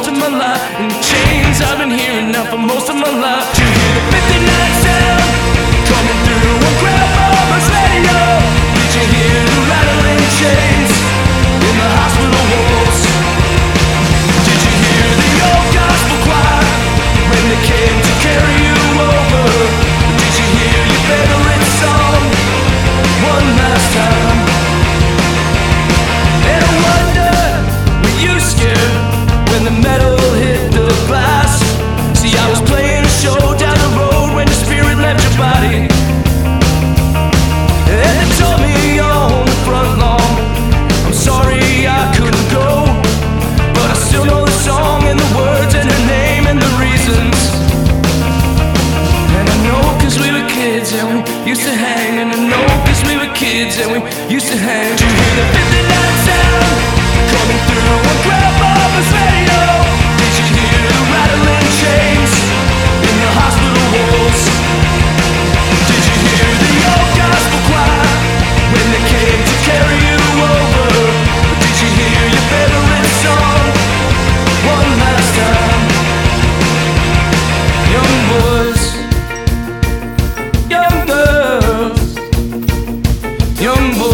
most of my life. in chains I've been hearing now for most of my life. To hear the 59 sound coming through on grandma's radio. Did you hear the rattling chains in the hospital walls? Did you hear the old gospel choir when they came to carry you over? Did you hear your favorite song one last time? used to hang and I office, we were kids and we used to hang. Do you hear the young boy.